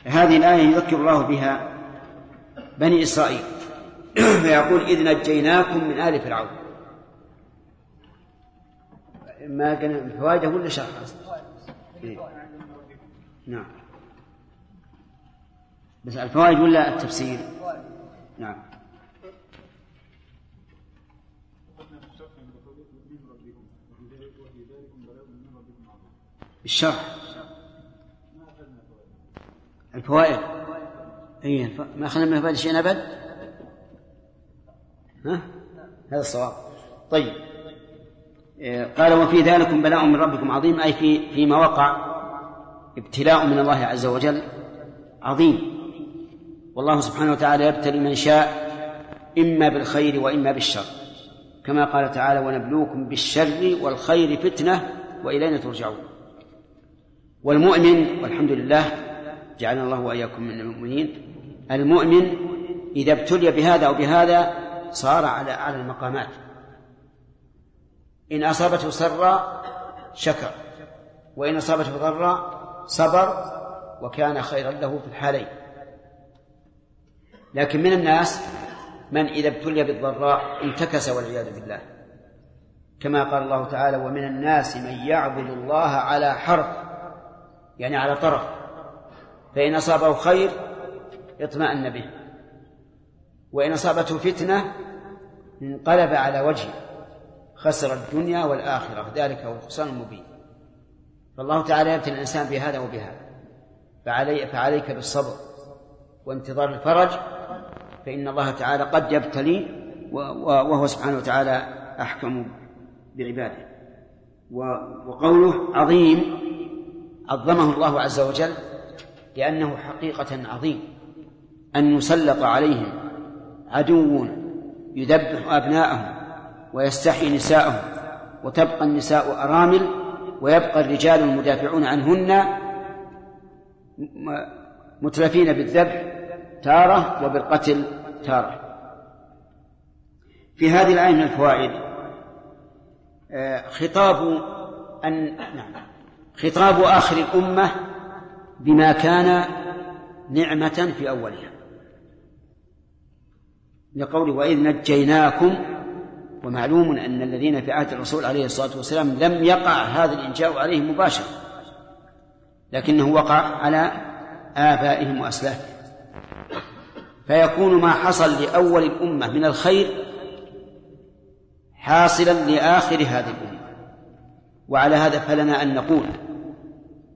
هذه الآية يذكر الله بها بني إسرائيل. فيقول إذ نجيناكم من آل فرعون. ما كان فوائده ولا شرح؟ نعم. بس الفوائد ولا التفسير؟ نعم. الشرح. الفوائد. اي ما أخذنا من الفوائد شيئا أبد؟ ها؟ هذا الصواب. طيب. قال وفي ذلك بلاء من ربكم عظيم. أي في فيما وقع ابتلاء من الله عز وجل عظيم. والله سبحانه وتعالى يبتلي من شاء إما بالخير وإما بالشر. كما قال تعالى ونبلوكم بالشر والخير فتنة وإلينا ترجعون. والمؤمن والحمد لله جعلنا الله وإياكم من المؤمنين. المؤمن إذا ابتلي بهذا أو بهذا صار على أعلى المقامات. إن أصابته سرا شكر وإن أصابته ضرا صبر وكان خيرا له في الحالين. لكن من الناس من إذا ابتلي بالضراء انتكس والعياذ بالله. كما قال الله تعالى ومن الناس من يعبد الله على حرف يعني على طرف. فإن أصابه خير إطمأن به. وإن أصابته فتنة انقلب على وجهه خسر الدنيا والآخرة. ذلك هو الخسران المبين. فالله تعالى يبتلي الإنسان بهذا وبهذا. فعلي فعليك بالصبر وانتظار الفرج فإن الله تعالى قد يبتلي وهو سبحانه وتعالى أحكم بعباده. وقوله عظيم عظمه الله عز وجل لأنه حقيقة عظيم. أن يسلط عليهم عدو يذبح أبناءهم ويستحيي نساءهم وتبقى النساء أرامل ويبقى الرجال المدافعون عنهن متلفين بالذبح تارة وبالقتل تارة. في هذه الآية من الفوائد آه، خطاب أن نعم خطاب آخر الأمة بما كان نعمة في أولها. لقوله وإذ نجيناكم ومعلوم أن الذين في عهد الرسول عليه الصلاة والسلام لم يقع هذا الإنجاء عليهم مباشرة لكنه وقع على آبائهم وأسلافهم فيكون ما حصل لأول الأمة من الخير حاصلا لآخر هذه الأمة. وعلى هذا فلنا أن نقول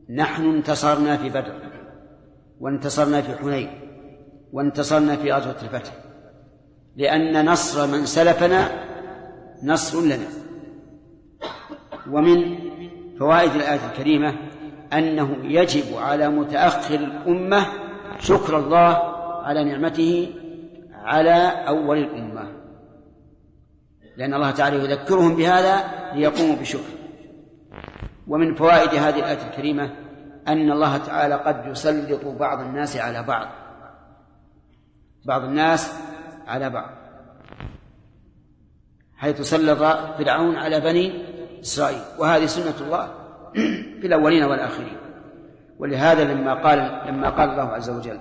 نحن انتصرنا في بدر وانتصرنا في حنين وانتصرنا في غزوة الفتح. لأن نصر من سلفنا نصر لنا. ومن فوائد الآية الكريمة أنه يجب على متأخر الأمة شكر الله على نعمته على أول الأمة. لأن الله تعالى يذكرهم بهذا ليقوموا بشكر. ومن فوائد هذه الآية الكريمة أن الله تعالى قد يسلط بعض الناس على بعض. بعض الناس على بعض حيث سلط فرعون على بني إسرائيل وهذه سنة الله في الأولين والآخرين. ولهذا لما قال لما قال الله عز وجل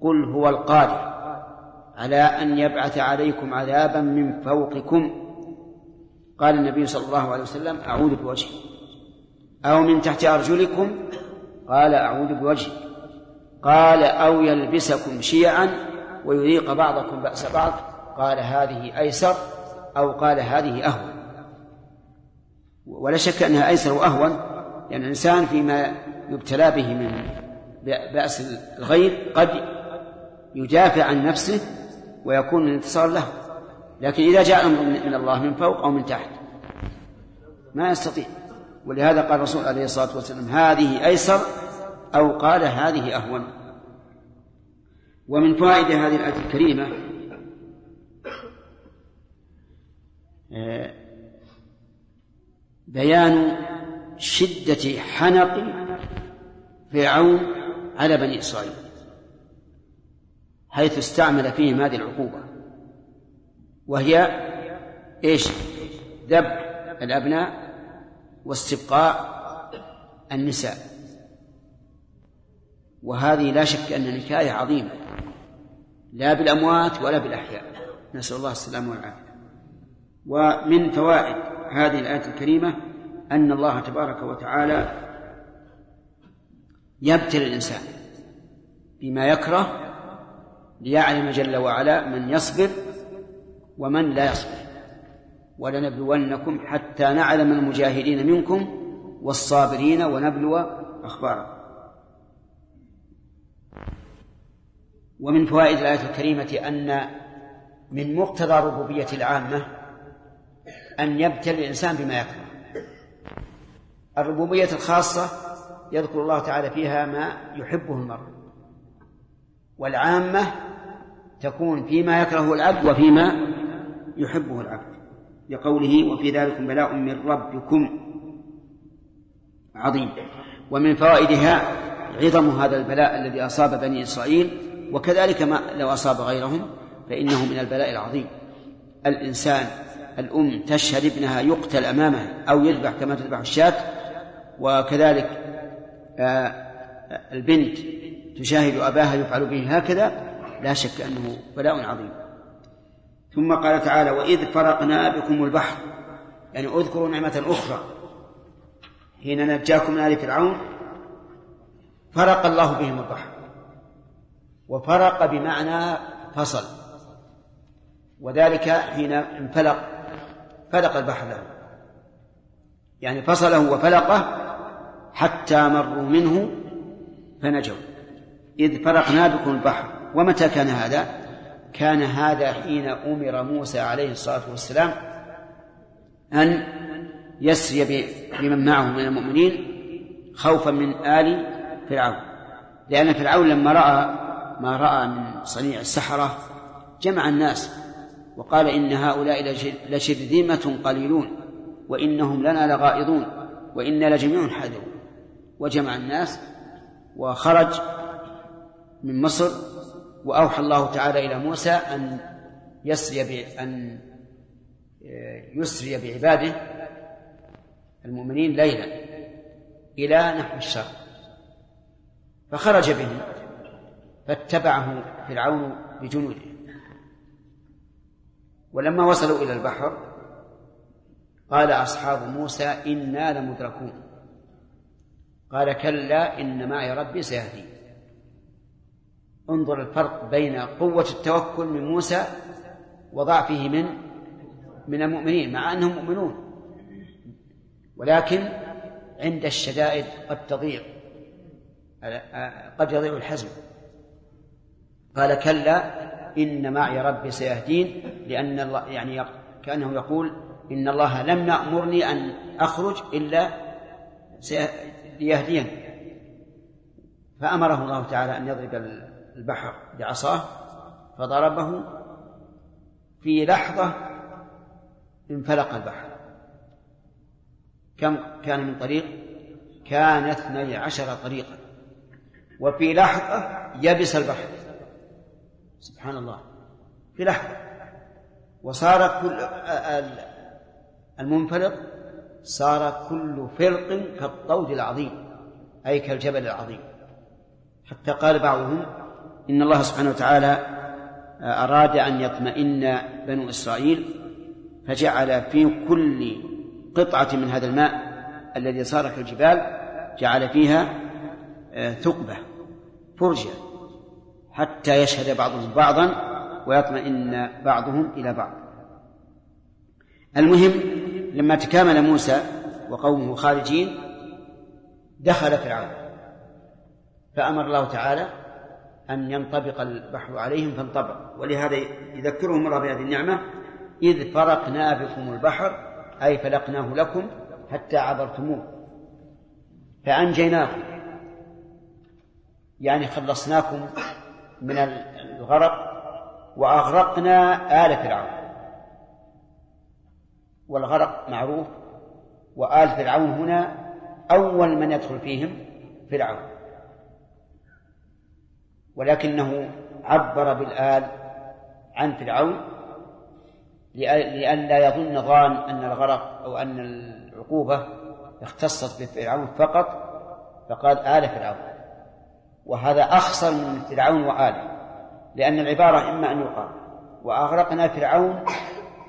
قل هو القادر على أن يبعث عليكم عذابا من فوقكم. قال النبي صلى الله عليه وسلم أعوذ بوجهه أو من تحت أرجلكم؟ قال أعوذ بوجهك قال أو يلبسكم شيعا ويذيق بعضكم بأس بعض قال هذه أيسر أو قال هذه أهون. ولا شك أنها أيسر وأهون لأن يعني الإنسان فيما يبتلى به من بأس الغير قد يدافع عن نفسه ويكون الانتصار له. لكن إذا جاء أمر من الله من فوق أو من تحت ما يستطيع. ولهذا قال الرسول عليه الصلاة والسلام هذه أيسر أو قال هذه أهون. ومن فوائد هذه الآية الكريمة آه، بيان شدة حنق فرعون على بني إسرائيل حيث استعمل فيهم هذه العقوبة. وهي إيش؟ ذبح الأبناء واستبقاء النساء. وهذه لا شك أن نكاية عظيمة. لا بالأموات ولا بالأحياء. نسأل الله السلامة والعافية. ومن فوائد هذه الآية الكريمة أن الله تبارك وتعالى يبتلي الإنسان بما يكره ليعلم جل وعلا من يصبر ومن لا يصبر. ولنبلونكم حتى نعلم المجاهدين منكم والصابرين ونبلو أخباركم. ومن فوائد الآية الكريمة أن من مقتضى ربوبية العامة أن يبتلي الإنسان بما يكره. الربوبية الخاصة يذكر الله تعالى فيها ما يحبه المرء. والعامة تكون فيما يكره العبد وفيما يحبه العبد. لقوله وفي ذلك بلاء من ربكم عظيم. ومن فوائدها عظم هذا البلاء الذي أصاب بني إسرائيل وكذلك ما لو أصاب غيرهم فإنه من البلاء العظيم. الإنسان الأم تشهد ابنها يقتل أمامها أو يذبح كما تذبح الشاة وكذلك آه، البنت تشاهد أباها يفعل به هكذا لا شك أنه بلاء عظيم. ثم قال تعالى وإذ فرقنا بكم البحر. يعني اذكروا نعمة أخرى. حين نجاكم من آل فرعون فرق الله بهم البحر. وفرق بمعنى فصل. وذلك حين انفلق فلق البحر له. يعني فصله وفلقه حتى مروا منه فنجوا. إذ فرقنا بكم البحر. ومتى كان هذا؟ كان هذا حين أمر موسى عليه الصلاة والسلام أن يسري بمن معه من المؤمنين خوفا من آل فرعون. لأن فرعون لما رأى ما رأى من صنيع السحرة جمع الناس وقال إن هؤلاء لشرذمة قليلون وإنهم لنا لغائظون وإنا لجميع حاذرون. وجمع الناس وخرج من مصر وأوحى الله تعالى إلى موسى أن يسري أن يسري بعباده المؤمنين ليلا إلى نحو الشرق فخرج بهم. فاتبعه فرعون بجنوده. ولما وصلوا إلى البحر قال أصحاب موسى إنا لمدركون. قال كلا إن معي ربي سيهدي. انظر الفرق بين قوة التوكل من موسى وضعفه من من المؤمنين مع أنهم مؤمنون. ولكن عند الشدائد قد تضيع قد يضيع الحزم. قال كلا إن معي ربي سيهدين لأن الله يعني كأنه يقول إن الله لم يأمرني أن أخرج إلا ليهديني فأمره الله تعالى أن يضرب البحر بعصاه فضربه في لحظة انفلق البحر. كم كان من طريق؟ كان اثني عشر طريقا. وفي لحظة يبس البحر. سبحان الله. في لحظة. وصار كل المنفلق صار كل فرق كالطود العظيم أي كالجبل العظيم. حتى قال بعضهم إن الله سبحانه وتعالى أراد أن يطمئن بنو إسرائيل فجعل في كل قطعة من هذا الماء الذي صار كالجبال جعل فيها آه، ثقبة فرجة. حتى يشهد بعضهم بعضا ويطمئن بعضهم إلى بعض. المهم لما تكامل موسى وقومه خارجين دخل فرعون. فأمر الله تعالى أن ينطبق البحر عليهم فانطبق. ولهذا يذكرهم الله بهذه النعمة إذ فرقنا بكم البحر أي فلقناه لكم حتى عبرتموه. فأنجيناكم يعني خلصناكم من الغرق وأغرقنا آل فرعون. والغرق معروف وآل فرعون هنا أول من يدخل فيهم فرعون. ولكنه عبر بالآل عن فرعون لئلا يظن ظان أن الغرق أو أن العقوبة اختصت بفرعون فقط فقال آل فرعون. وهذا أخصر من فرعون وآله لأن العبارة إما أن يقال وأغرقنا فرعون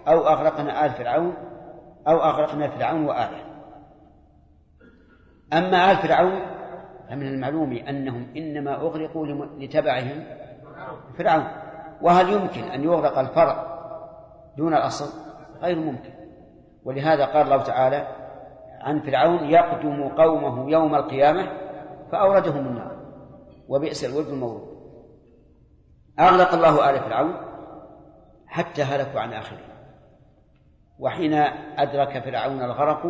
أو أغرقنا آل فرعون أو أغرقنا فرعون وآله أما آل فرعون فمن المعلوم أنهم إنما أغرقوا لتبعهم فرعون. وهل يمكن أن يغرق الفرع دون الأصل؟ غير ممكن. ولهذا قال الله تعالى عن فرعون يقدم قومه يوم القيامة فأوردهم النار. وبئس الولد المورود. أغلق الله آل فرعون حتى هلكوا عن آخره. وحين أدرك فرعون الغرق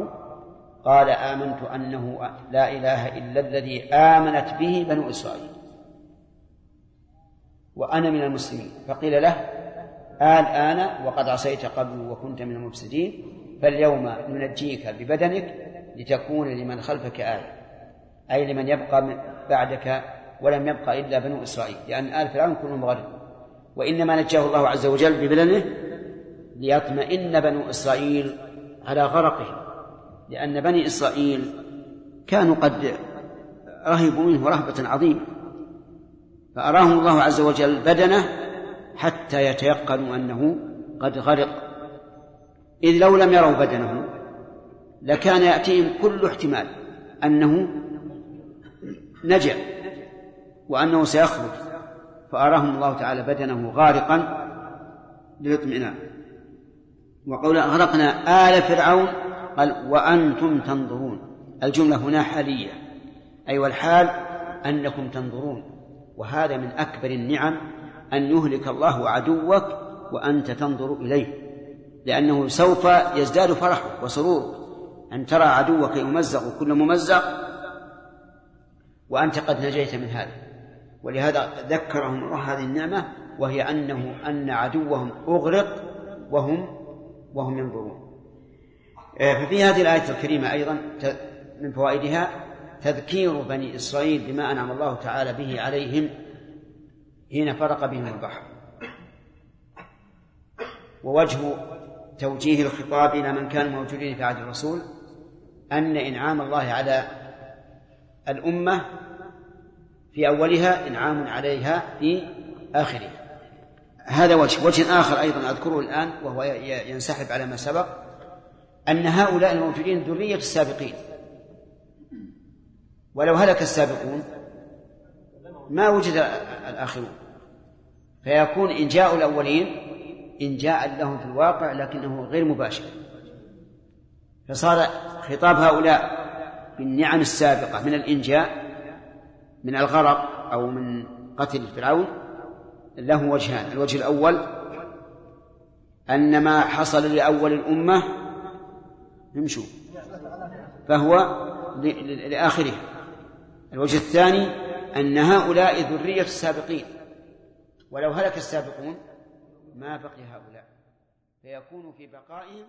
قال آمنت أنه لا إله إلا الذي آمنت به بنو إسرائيل. وأنا من المسلمين. فقيل له الآن وقد عصيت قبل وكنت من المفسدين فاليوم ننجيك ببدنك لتكون لمن خلفك آية أي لمن يبقى بعدك ولم يبقى إلا بنو إسرائيل لأن آل فرعون كلهم غرقوا وإنما نجاه الله عز وجل ببدنه ليطمئن بنو إسرائيل على غرقهم لأن بني إسرائيل كانوا قد رهبوا منه رهبة عظيمة. فأراهم الله عز وجل بدنه حتى يتيقنوا أنه قد غرق. إذ لو لم يروا بدنه لكان يأتيهم كل احتمال أنه نجا. وأنه سيخرج فأراهم الله تعالى بدنه غارقا للاطمئنان وقول أغرقنا آل فرعون قال وأنتم تنظرون. الجملة هنا حالية أي والحال أنكم تنظرون. وهذا من أكبر النعم أن يهلك الله عدوك وأنت تنظر إليه لأنه سوف يزداد فرحك وسرورك. أن ترى عدوك يمزق كل ممزق وأنت قد نجيت من هذا. ولهذا ذكرهم الله هذه النعمة وهي أنه أن عدوهم أغرق وهم وهم ينظرون. آه، ففي هذه الآية الكريمة أيضا من فوائدها تذكير بني إسرائيل بما أنعم الله تعالى به عليهم حين فرق بهم البحر. ووجه توجيه الخطاب إلى من كانوا موجودين في عهد الرسول أن إنعام الله على الأمة في أولها إنعام عليها في آخرها. هذا وجه وجه آخر أيضا أذكره الآن وهو ينسحب على ما سبق أن هؤلاء الموجودين ذرية السابقين. ولو هلك السابقون ما وجد الآخرون. فيكون إن جاءوا الأولين إن جاء لهم في الواقع لكنه غير مباشر. فصار خطاب هؤلاء بالنعم السابقة من الإنجاء من الغرق أو من قتل فرعون له وجهان. الوجه الأول أن ما حصل لأول الأمة امشوا فهو لآخرها الوجه الثاني أن هؤلاء ذرية السابقين. ولو هلك السابقون ما بقي هؤلاء فيكون في بقائهم